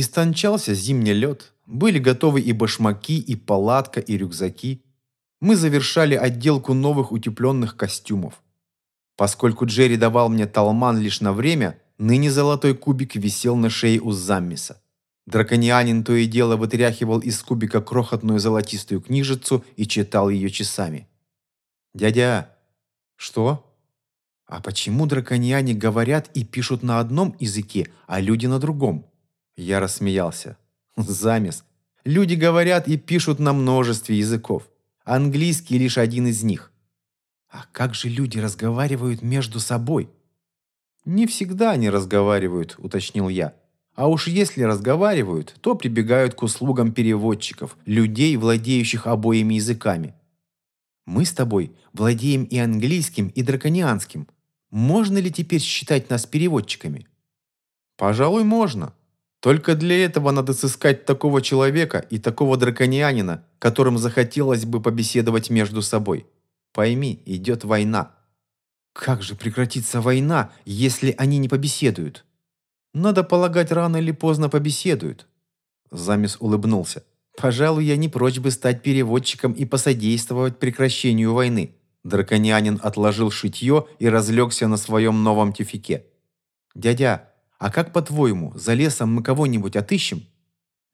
Истончался зимний лед, были готовы и башмаки, и палатка, и рюкзаки. Мы завершали отделку новых утепленных костюмов. Поскольку Джерри давал мне талман лишь на время, ныне золотой кубик висел на шее у Заммиса. Драконианин то и дело вытряхивал из кубика крохотную золотистую книжицу и читал ее часами. «Дядя!» «Что?» «А почему дракониане говорят и пишут на одном языке, а люди на другом?» Я рассмеялся. «Замес. Люди говорят и пишут на множестве языков. Английский лишь один из них». «А как же люди разговаривают между собой?» «Не всегда они разговаривают», — уточнил я. А уж если разговаривают, то прибегают к услугам переводчиков, людей, владеющих обоими языками. Мы с тобой владеем и английским, и драконианским. Можно ли теперь считать нас переводчиками? Пожалуй, можно. Только для этого надо сыскать такого человека и такого драконианина, которым захотелось бы побеседовать между собой. Пойми, идет война. Как же прекратится война, если они не побеседуют? Надо полагать, рано или поздно побеседуют. Замес улыбнулся. Пожалуй, я не прочь бы стать переводчиком и посодействовать прекращению войны. Драконянин отложил шитье и разлегся на своем новом тюфике. «Дядя, а как по-твоему, за лесом мы кого-нибудь отыщем?»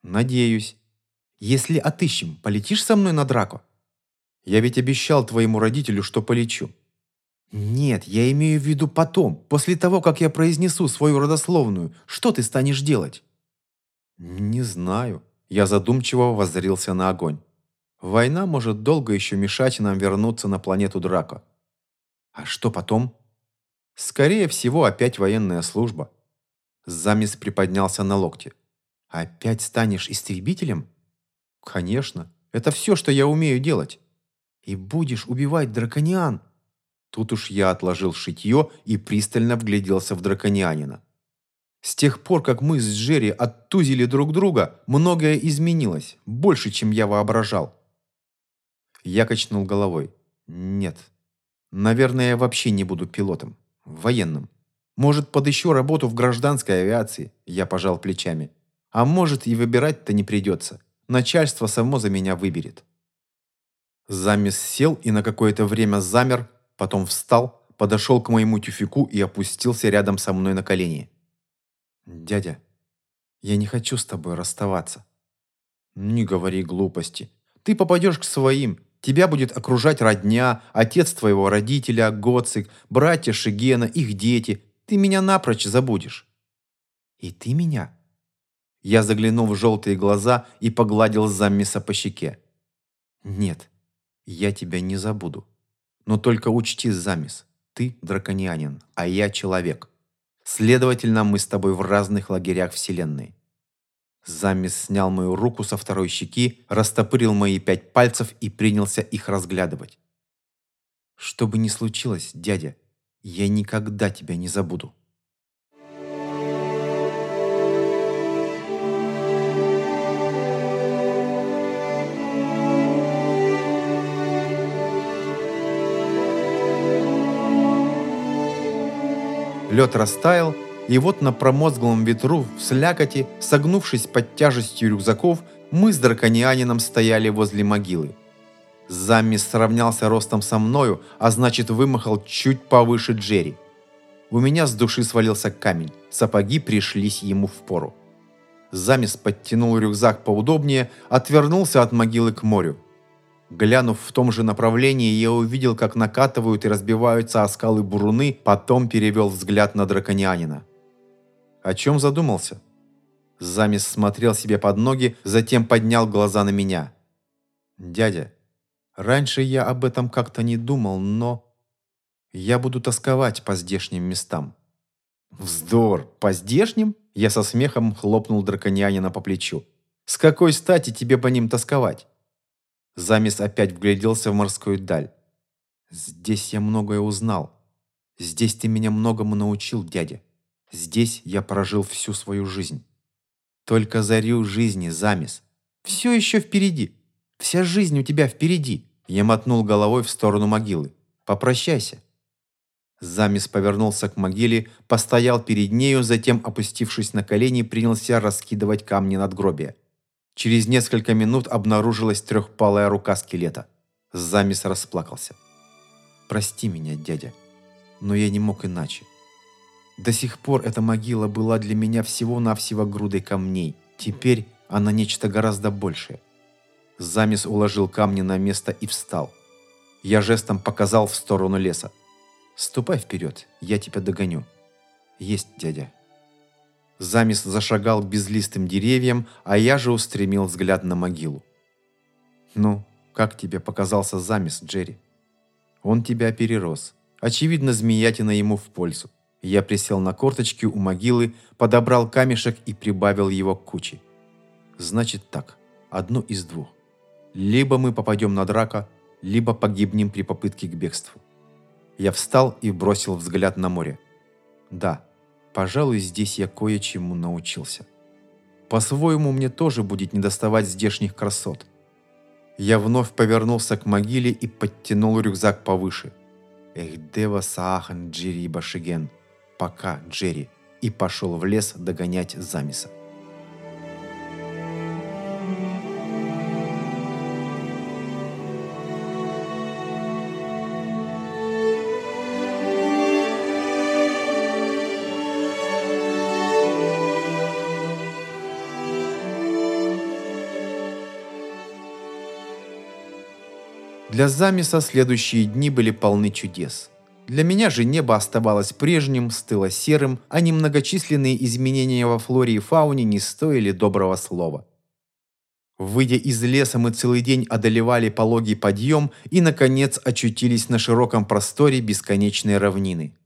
«Надеюсь. Если отыщем, полетишь со мной на драку?» «Я ведь обещал твоему родителю, что полечу». «Нет, я имею в виду потом, после того, как я произнесу свою родословную. Что ты станешь делать?» «Не знаю». Я задумчиво воззрился на огонь. «Война может долго еще мешать нам вернуться на планету Драко». «А что потом?» «Скорее всего, опять военная служба». Замес приподнялся на локте. «Опять станешь истребителем?» «Конечно. Это все, что я умею делать». «И будешь убивать дракониан?» Тут уж я отложил шитье и пристально вгляделся в драконянина. С тех пор, как мы с Джерри оттузили друг друга, многое изменилось, больше, чем я воображал. Я качнул головой. Нет. Наверное, я вообще не буду пилотом. Военным. Может, подыщу работу в гражданской авиации. Я пожал плечами. А может, и выбирать-то не придется. Начальство само за меня выберет. Замес сел и на какое-то время замер, потом встал, подошел к моему тюфику и опустился рядом со мной на колени. «Дядя, я не хочу с тобой расставаться». «Не говори глупости. Ты попадешь к своим, тебя будет окружать родня, отец твоего родителя, Гоцик, братья Шигена, их дети. Ты меня напрочь забудешь». «И ты меня?» Я заглянул в желтые глаза и погладил Заммиса по щеке. «Нет, я тебя не забуду». Но только учти замес. Ты драконянин, а я человек. Следовательно, мы с тобой в разных лагерях Вселенной. Замес снял мою руку со второй щеки, растопырил мои пять пальцев и принялся их разглядывать. «Что бы ни случилось, дядя, я никогда тебя не забуду». Лед растаял, и вот на промозглом ветру, в слякоти, согнувшись под тяжестью рюкзаков, мы с драконианином стояли возле могилы. Замми сравнялся ростом со мною, а значит вымахал чуть повыше Джерри. У меня с души свалился камень, сапоги пришлись ему в пору. Замес подтянул рюкзак поудобнее, отвернулся от могилы к морю. Глянув в том же направлении, я увидел, как накатывают и разбиваются о скалы буруны, потом перевел взгляд на драконянина. О чем задумался? Замес смотрел себе под ноги, затем поднял глаза на меня. «Дядя, раньше я об этом как-то не думал, но... Я буду тосковать по здешним местам». «Вздор! По здешним?» Я со смехом хлопнул драконянина по плечу. «С какой стати тебе по ним тосковать?» Замес опять вгляделся в морскую даль. «Здесь я многое узнал. Здесь ты меня многому научил, дядя. Здесь я прожил всю свою жизнь. Только зарю жизни, замес. Все еще впереди. Вся жизнь у тебя впереди». Я мотнул головой в сторону могилы. «Попрощайся». Замес повернулся к могиле, постоял перед нею, затем, опустившись на колени, принялся раскидывать камни над гробия. Через несколько минут обнаружилась трехпалая рука скелета. Замес расплакался. «Прости меня, дядя, но я не мог иначе. До сих пор эта могила была для меня всего-навсего грудой камней. Теперь она нечто гораздо большее. Замес уложил камни на место и встал. Я жестом показал в сторону леса. «Ступай вперед, я тебя догоню». «Есть, дядя». Замес зашагал к безлистым деревьям, а я же устремил взгляд на могилу. «Ну, как тебе показался замес, Джерри?» «Он тебя перерос. Очевидно, змеятина ему в пользу. Я присел на корточки у могилы, подобрал камешек и прибавил его к куче. Значит так, одно из двух. Либо мы попадем на драка, либо погибнем при попытке к бегству. Я встал и бросил взгляд на море. Да, пожалуй, здесь я кое-чему научился. По-своему, мне тоже будет недоставать здешних красот. Я вновь повернулся к могиле и подтянул рюкзак повыше. Эх, дева саахан джири башиген. «Пока, Джерри», и пошел в лес догонять Замиса. Для Замиса следующие дни были полны чудес – для меня же небо оставалось прежним, стыло серым, а немногочисленные изменения во флоре и фауне не стоили доброго слова. Выйдя из леса, мы целый день одолевали пологий подъем и, наконец, очутились на широком просторе бесконечной равнины.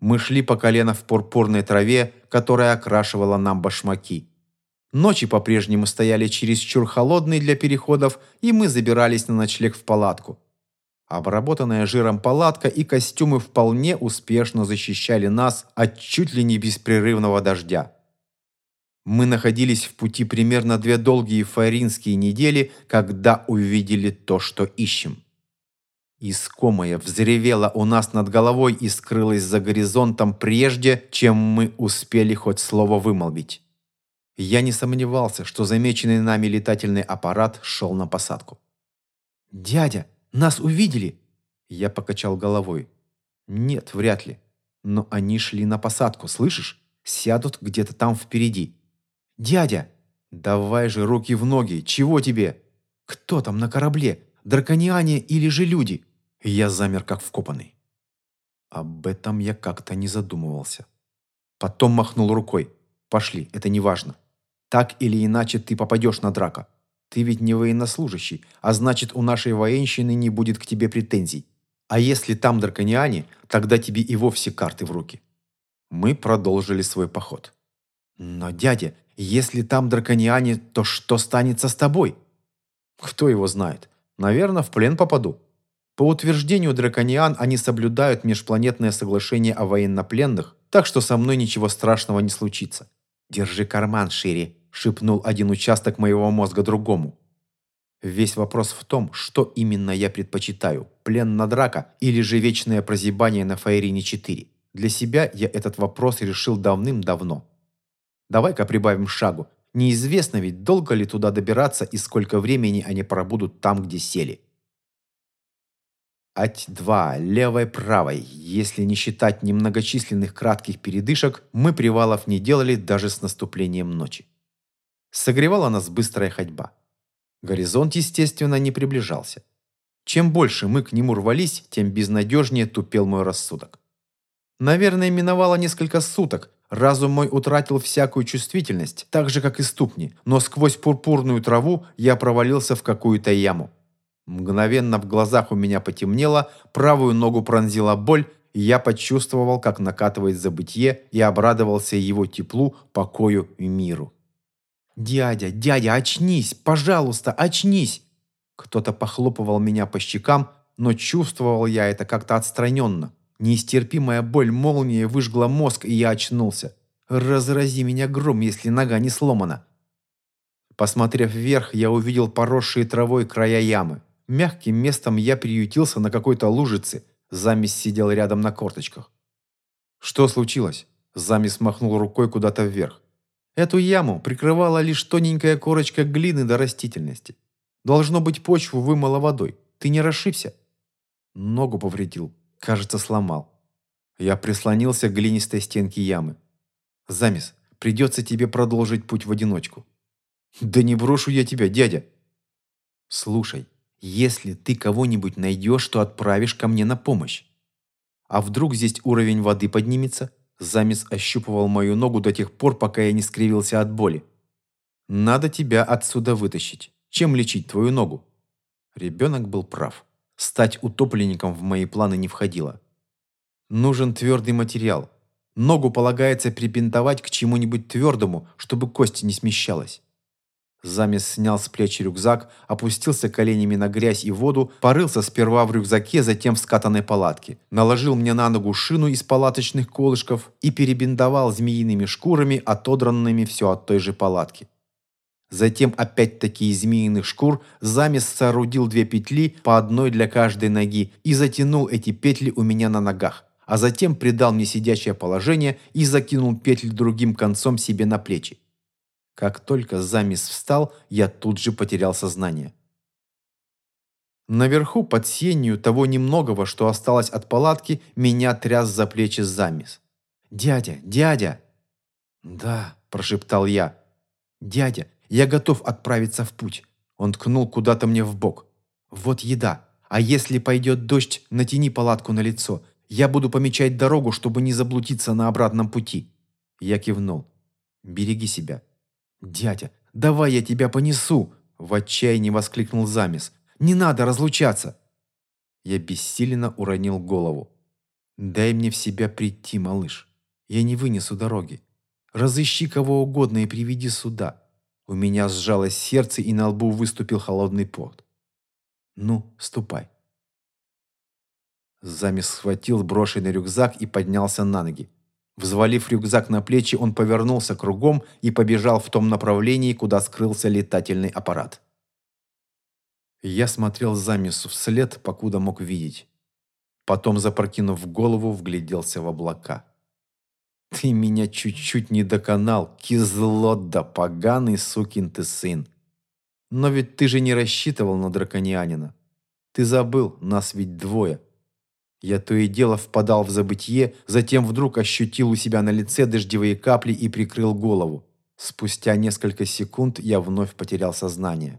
Мы шли по колено в пурпурной траве, которая окрашивала нам башмаки. Ночи по-прежнему стояли чересчур холодные для переходов, и мы забирались на ночлег в палатку. Обработанная жиром палатка и костюмы вполне успешно защищали нас от чуть ли не беспрерывного дождя. Мы находились в пути примерно две долгие фаринские недели, когда увидели то, что ищем. Искомое взревело у нас над головой и скрылось за горизонтом прежде, чем мы успели хоть слово вымолвить. Я не сомневался, что замеченный нами летательный аппарат шел на посадку. «Дядя!» Нас увидели!» Я покачал головой. «Нет, вряд ли. Но они шли на посадку, слышишь? Сядут где-то там впереди». «Дядя!» «Давай же руки в ноги! Чего тебе?» «Кто там на корабле? Дракониане или же люди?» Я замер как вкопанный. Об этом я как-то не задумывался. Потом махнул рукой. «Пошли, это не важно. Так или иначе ты попадешь на драка. Ты ведь не военнослужащий, а значит, у нашей военщины не будет к тебе претензий. А если там дракониане, тогда тебе и вовсе карты в руки. Мы продолжили свой поход. Но, дядя, если там дракониане, то что станется с тобой? Кто его знает? Наверное, в плен попаду. По утверждению дракониан, они соблюдают межпланетное соглашение о военнопленных, так что со мной ничего страшного не случится. Держи карман шире, шепнул один участок моего мозга другому. Весь вопрос в том, что именно я предпочитаю – плен на драка или же вечное прозябание на Фаерине-4. Для себя я этот вопрос решил давным-давно. Давай-ка прибавим шагу. Неизвестно ведь, долго ли туда добираться и сколько времени они пробудут там, где сели. Ать-2, левой-правой, если не считать немногочисленных кратких передышек, мы привалов не делали даже с наступлением ночи. Согревала нас быстрая ходьба. Горизонт, естественно, не приближался. Чем больше мы к нему рвались, тем безнадежнее тупел мой рассудок. Наверное, миновало несколько суток, разум мой утратил всякую чувствительность, так же, как и ступни, но сквозь пурпурную траву я провалился в какую-то яму. Мгновенно в глазах у меня потемнело, правую ногу пронзила боль, и я почувствовал, как накатывает забытье, и обрадовался его теплу, покою и миру. «Дядя, дядя, очнись! Пожалуйста, очнись!» Кто-то похлопывал меня по щекам, но чувствовал я это как-то отстраненно. Неистерпимая боль молнии выжгла мозг, и я очнулся. «Разрази меня гром, если нога не сломана!» Посмотрев вверх, я увидел поросшие травой края ямы. Мягким местом я приютился на какой-то лужице, Замис сидел рядом на корточках. «Что случилось?» Замис махнул рукой куда-то вверх. Эту яму прикрывала лишь тоненькая корочка глины до растительности. Должно быть, почву вымыло водой. Ты не расшибся? Ногу повредил. Кажется, сломал. Я прислонился к глинистой стенке ямы. Замис, придется тебе продолжить путь в одиночку. Да не брошу я тебя, дядя. Слушай, если ты кого-нибудь найдешь, то отправишь ко мне на помощь. А вдруг здесь уровень воды поднимется? Замес ощупывал мою ногу до тех пор, пока я не скривился от боли. «Надо тебя отсюда вытащить. Чем лечить твою ногу?» Ребенок был прав. Стать утопленником в мои планы не входило. Нужен твердый материал. Ногу полагается припинтовать к чему-нибудь твердому, чтобы кость не смещалась. Замес снял с плеч рюкзак, опустился коленями на грязь и воду, порылся сперва в рюкзаке, затем в скатанной палатке, наложил мне на ногу шину из палаточных колышков и перебинтовал змеиными шкурами, отодранными все от той же палатки. Затем опять-таки из змеиных шкур замес соорудил две петли, по одной для каждой ноги, и затянул эти петли у меня на ногах, а затем придал мне сидячее положение и закинул петли другим концом себе на плечи. Как только замес встал, я тут же потерял сознание. Наверху, под сенью того немногого, что осталось от палатки, меня тряс за плечи замес. «Дядя, дядя!» «Да», – прошептал я. «Дядя, я готов отправиться в путь». Он ткнул куда-то мне в бок. «Вот еда. А если пойдет дождь, натяни палатку на лицо. Я буду помечать дорогу, чтобы не заблудиться на обратном пути». Я кивнул. «Береги себя. «Дядя, давай я тебя понесу!» В отчаянии воскликнул Замес. «Не надо разлучаться!» Я бессиленно уронил голову. «Дай мне в себя прийти, малыш. Я не вынесу дороги. Разыщи кого угодно и приведи сюда». У меня сжалось сердце, и на лбу выступил холодный пот. «Ну, ступай». Замес схватил брошенный рюкзак и поднялся на ноги. Взвалив рюкзак на плечи, он повернулся кругом и побежал в том направлении, куда скрылся летательный аппарат. Я смотрел замесу вслед, покуда мог видеть. Потом, запрокинув голову, вгляделся в облака. «Ты меня чуть-чуть не доконал, кизлот поганый сукин ты сын! Но ведь ты же не рассчитывал на драконианина. Ты забыл, нас ведь двое. Я то и дело впадал в забытье, затем вдруг ощутил у себя на лице дождевые капли и прикрыл голову. Спустя несколько секунд я вновь потерял сознание.